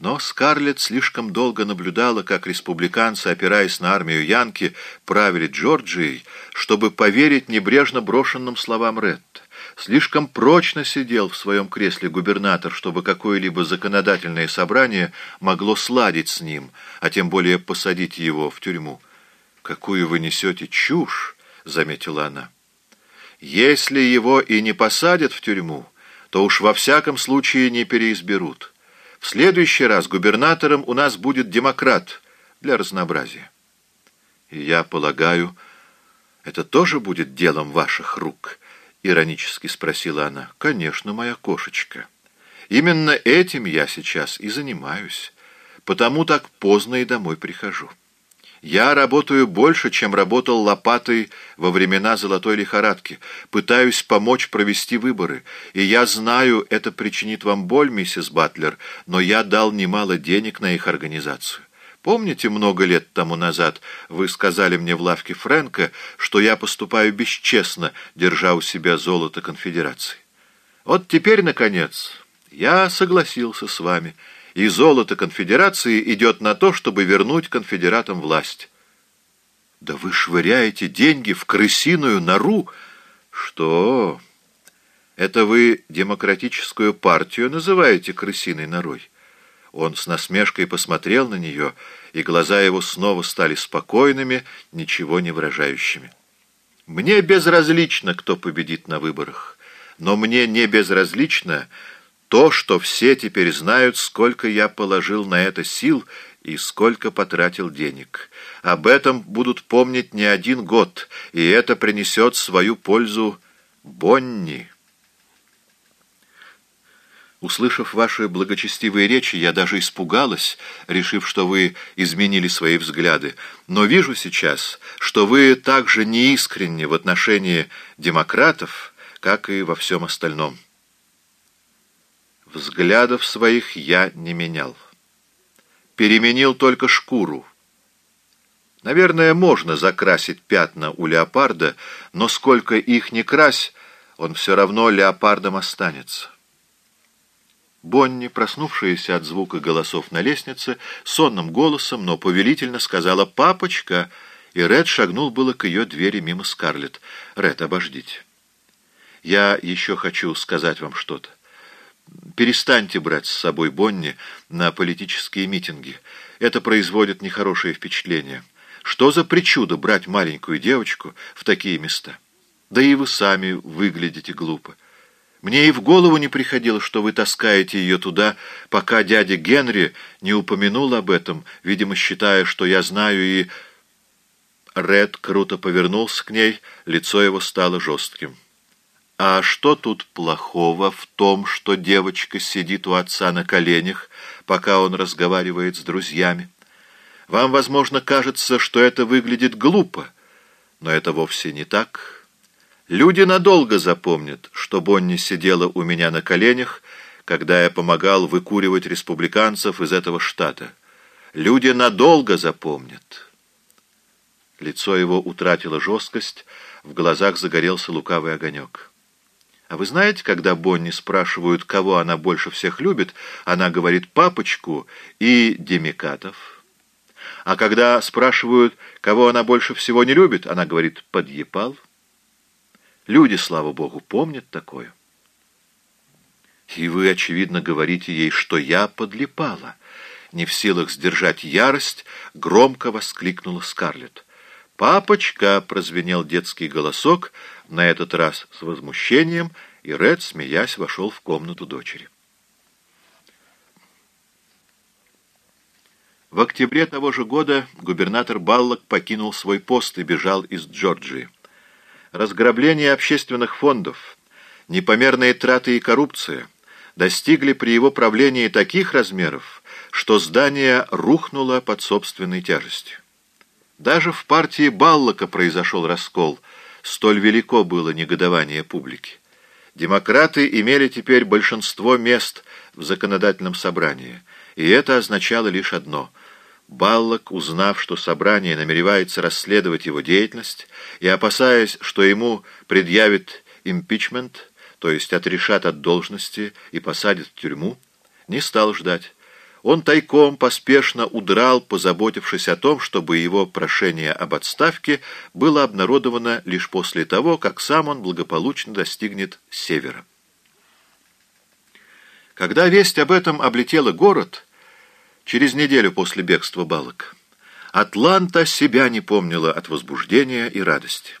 Но Скарлетт слишком долго наблюдала, как республиканцы, опираясь на армию Янки, правили Джорджией, чтобы поверить небрежно брошенным словам Ретта. Слишком прочно сидел в своем кресле губернатор, чтобы какое-либо законодательное собрание могло сладить с ним, а тем более посадить его в тюрьму. «Какую вы несете чушь!» — заметила она. «Если его и не посадят в тюрьму, то уж во всяком случае не переизберут». В следующий раз губернатором у нас будет демократ для разнообразия. И я полагаю, это тоже будет делом ваших рук, иронически спросила она. Конечно, моя кошечка. Именно этим я сейчас и занимаюсь, потому так поздно и домой прихожу. Я работаю больше, чем работал лопатой во времена золотой лихорадки. Пытаюсь помочь провести выборы. И я знаю, это причинит вам боль, миссис Батлер, но я дал немало денег на их организацию. Помните, много лет тому назад вы сказали мне в лавке Фрэнка, что я поступаю бесчестно, держа у себя золото конфедерации? Вот теперь, наконец, я согласился с вами» и золото конфедерации идет на то, чтобы вернуть конфедератам власть. Да вы швыряете деньги в крысиную нору. Что? Это вы демократическую партию называете крысиной норой? Он с насмешкой посмотрел на нее, и глаза его снова стали спокойными, ничего не выражающими. Мне безразлично, кто победит на выборах, но мне не безразлично, то, что все теперь знают, сколько я положил на это сил и сколько потратил денег. Об этом будут помнить не один год, и это принесет свою пользу Бонни. Услышав ваши благочестивые речи, я даже испугалась, решив, что вы изменили свои взгляды. Но вижу сейчас, что вы так же неискренни в отношении демократов, как и во всем остальном. Взглядов своих я не менял. Переменил только шкуру. Наверное, можно закрасить пятна у леопарда, но сколько их не крась, он все равно леопардом останется. Бонни, проснувшаяся от звука голосов на лестнице, сонным голосом, но повелительно сказала «Папочка!» и Ред шагнул было к ее двери мимо Скарлетт. «Ред, обождите. Я еще хочу сказать вам что-то. Перестаньте брать с собой Бонни на политические митинги. Это производит нехорошее впечатление. Что за причуда брать маленькую девочку в такие места? Да и вы сами выглядите глупо. Мне и в голову не приходило, что вы таскаете ее туда, пока дядя Генри не упомянул об этом, видимо, считая, что я знаю и... Ред круто повернулся к ней, лицо его стало жестким. А что тут плохого в том, что девочка сидит у отца на коленях, пока он разговаривает с друзьями? Вам, возможно, кажется, что это выглядит глупо, но это вовсе не так. Люди надолго запомнят, что Бонни сидела у меня на коленях, когда я помогал выкуривать республиканцев из этого штата. Люди надолго запомнят. Лицо его утратило жесткость, в глазах загорелся лукавый огонек. А вы знаете, когда Бонни спрашивают, кого она больше всех любит, она говорит «папочку» и «демикатов». А когда спрашивают, кого она больше всего не любит, она говорит «подъепал». Люди, слава богу, помнят такое. И вы, очевидно, говорите ей, что я подлипала. Не в силах сдержать ярость, громко воскликнула Скарлетт. «Папочка!» — прозвенел детский голосок, на этот раз с возмущением, и Ред, смеясь, вошел в комнату дочери. В октябре того же года губернатор Баллок покинул свой пост и бежал из Джорджии. Разграбление общественных фондов, непомерные траты и коррупция достигли при его правлении таких размеров, что здание рухнуло под собственной тяжестью. Даже в партии Баллока произошел раскол, столь велико было негодование публики. Демократы имели теперь большинство мест в законодательном собрании, и это означало лишь одно — Баллок, узнав, что собрание намеревается расследовать его деятельность, и опасаясь, что ему предъявит импичмент, то есть отрешат от должности и посадят в тюрьму, не стал ждать. Он тайком поспешно удрал, позаботившись о том, чтобы его прошение об отставке было обнародовано лишь после того, как сам он благополучно достигнет севера. Когда весть об этом облетела город, через неделю после бегства Балок, Атланта себя не помнила от возбуждения и радости.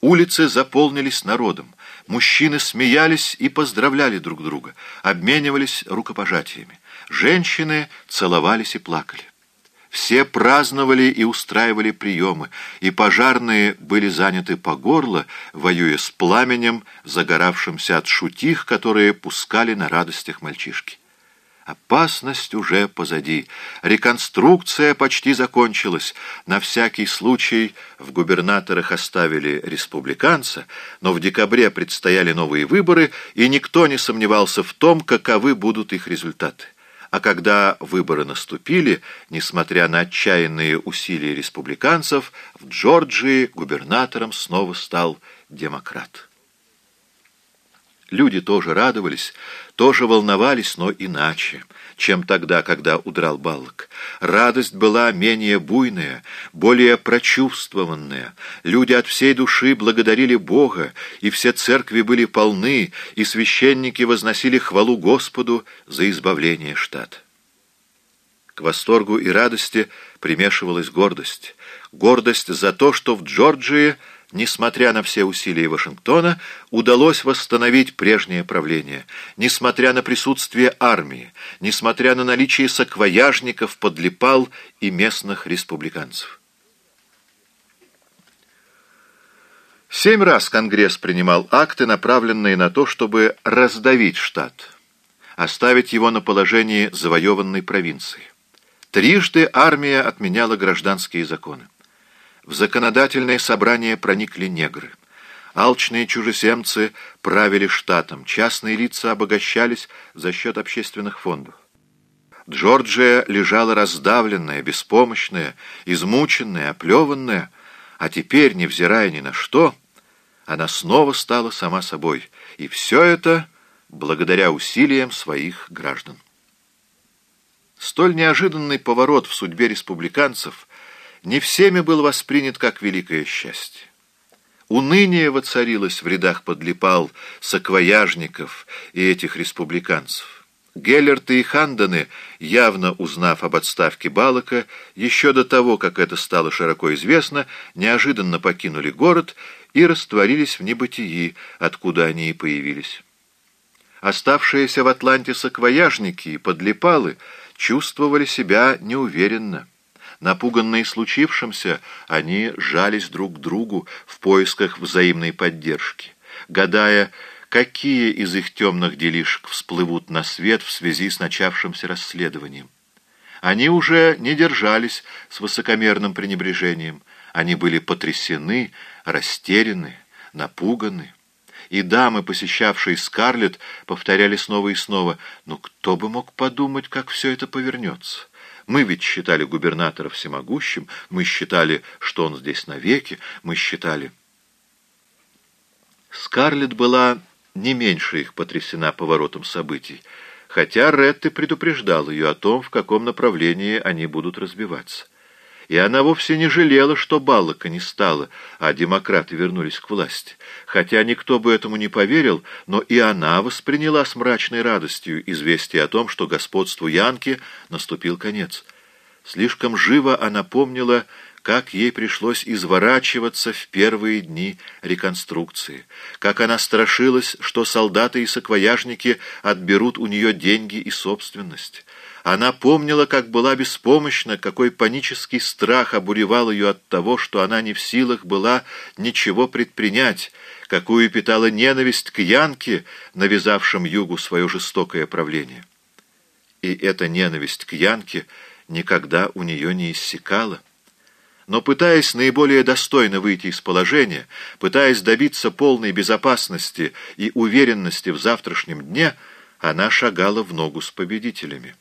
Улицы заполнились народом, мужчины смеялись и поздравляли друг друга, обменивались рукопожатиями. Женщины целовались и плакали. Все праздновали и устраивали приемы, и пожарные были заняты по горло, воюя с пламенем, загоравшимся от шутих, которые пускали на радостях мальчишки. Опасность уже позади. Реконструкция почти закончилась. На всякий случай в губернаторах оставили республиканца, но в декабре предстояли новые выборы, и никто не сомневался в том, каковы будут их результаты. А когда выборы наступили, несмотря на отчаянные усилия республиканцев, в Джорджии губернатором снова стал демократ. Люди тоже радовались, тоже волновались, но иначе, чем тогда, когда удрал Баллок. Радость была менее буйная, более прочувствованная. Люди от всей души благодарили Бога, и все церкви были полны, и священники возносили хвалу Господу за избавление штата. К восторгу и радости примешивалась гордость. Гордость за то, что в Джорджии – Несмотря на все усилия Вашингтона, удалось восстановить прежнее правление. Несмотря на присутствие армии, несмотря на наличие саквояжников, подлипал и местных республиканцев. Семь раз Конгресс принимал акты, направленные на то, чтобы раздавить штат, оставить его на положении завоеванной провинции. Трижды армия отменяла гражданские законы. В законодательное собрание проникли негры. Алчные чужеземцы правили штатом, частные лица обогащались за счет общественных фондов. Джорджия лежала раздавленная, беспомощная, измученная, оплеванная, а теперь, невзирая ни на что, она снова стала сама собой, и все это благодаря усилиям своих граждан. Столь неожиданный поворот в судьбе республиканцев – не всеми был воспринят как великое счастье. Уныние воцарилось в рядах подлипал, саквояжников и этих республиканцев. Геллерты и Ханданы, явно узнав об отставке Балака, еще до того, как это стало широко известно, неожиданно покинули город и растворились в небытии, откуда они и появились. Оставшиеся в Атланте саквояжники и подлипалы чувствовали себя неуверенно. Напуганные случившимся, они жались друг к другу в поисках взаимной поддержки, гадая, какие из их темных делишек всплывут на свет в связи с начавшимся расследованием. Они уже не держались с высокомерным пренебрежением, они были потрясены, растеряны, напуганы. И дамы, посещавшие Скарлетт, повторяли снова и снова, «Ну кто бы мог подумать, как все это повернется?» Мы ведь считали губернатора всемогущим, мы считали, что он здесь навеки, мы считали... Скарлетт была не меньше их потрясена поворотом событий, хотя Ретты предупреждал ее о том, в каком направлении они будут разбиваться. И она вовсе не жалела, что Баллока не стало, а демократы вернулись к власти. Хотя никто бы этому не поверил, но и она восприняла с мрачной радостью известие о том, что господству Янки наступил конец. Слишком живо она помнила, как ей пришлось изворачиваться в первые дни реконструкции, как она страшилась, что солдаты и саквояжники отберут у нее деньги и собственность. Она помнила, как была беспомощна, какой панический страх обуревал ее от того, что она не в силах была ничего предпринять, какую питала ненависть к Янке, навязавшим Югу свое жестокое правление. И эта ненависть к Янке никогда у нее не иссякала. Но пытаясь наиболее достойно выйти из положения, пытаясь добиться полной безопасности и уверенности в завтрашнем дне, она шагала в ногу с победителями.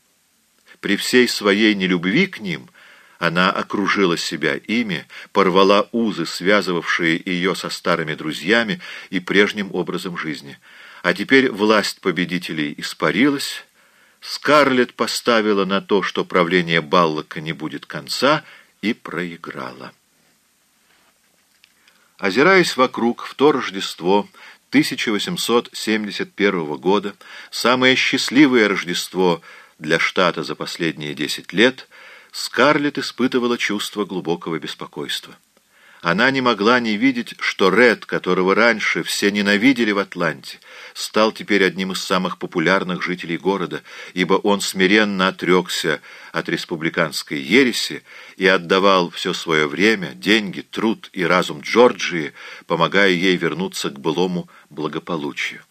При всей своей нелюбви к ним она окружила себя ими, порвала узы, связывавшие ее со старыми друзьями и прежним образом жизни. А теперь власть победителей испарилась, Скарлетт поставила на то, что правление Баллока не будет конца, и проиграла. Озираясь вокруг в то Рождество 1871 года, самое счастливое Рождество для штата за последние десять лет, Скарлетт испытывала чувство глубокого беспокойства. Она не могла не видеть, что Ред, которого раньше все ненавидели в Атланте, стал теперь одним из самых популярных жителей города, ибо он смиренно отрекся от республиканской ереси и отдавал все свое время, деньги, труд и разум Джорджии, помогая ей вернуться к былому благополучию.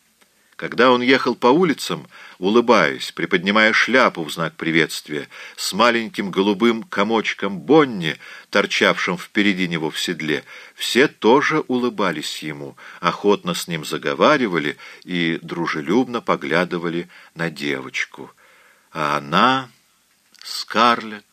Когда он ехал по улицам, улыбаясь, приподнимая шляпу в знак приветствия, с маленьким голубым комочком Бонни, торчавшим впереди него в седле, все тоже улыбались ему, охотно с ним заговаривали и дружелюбно поглядывали на девочку. А она, Скарлетт,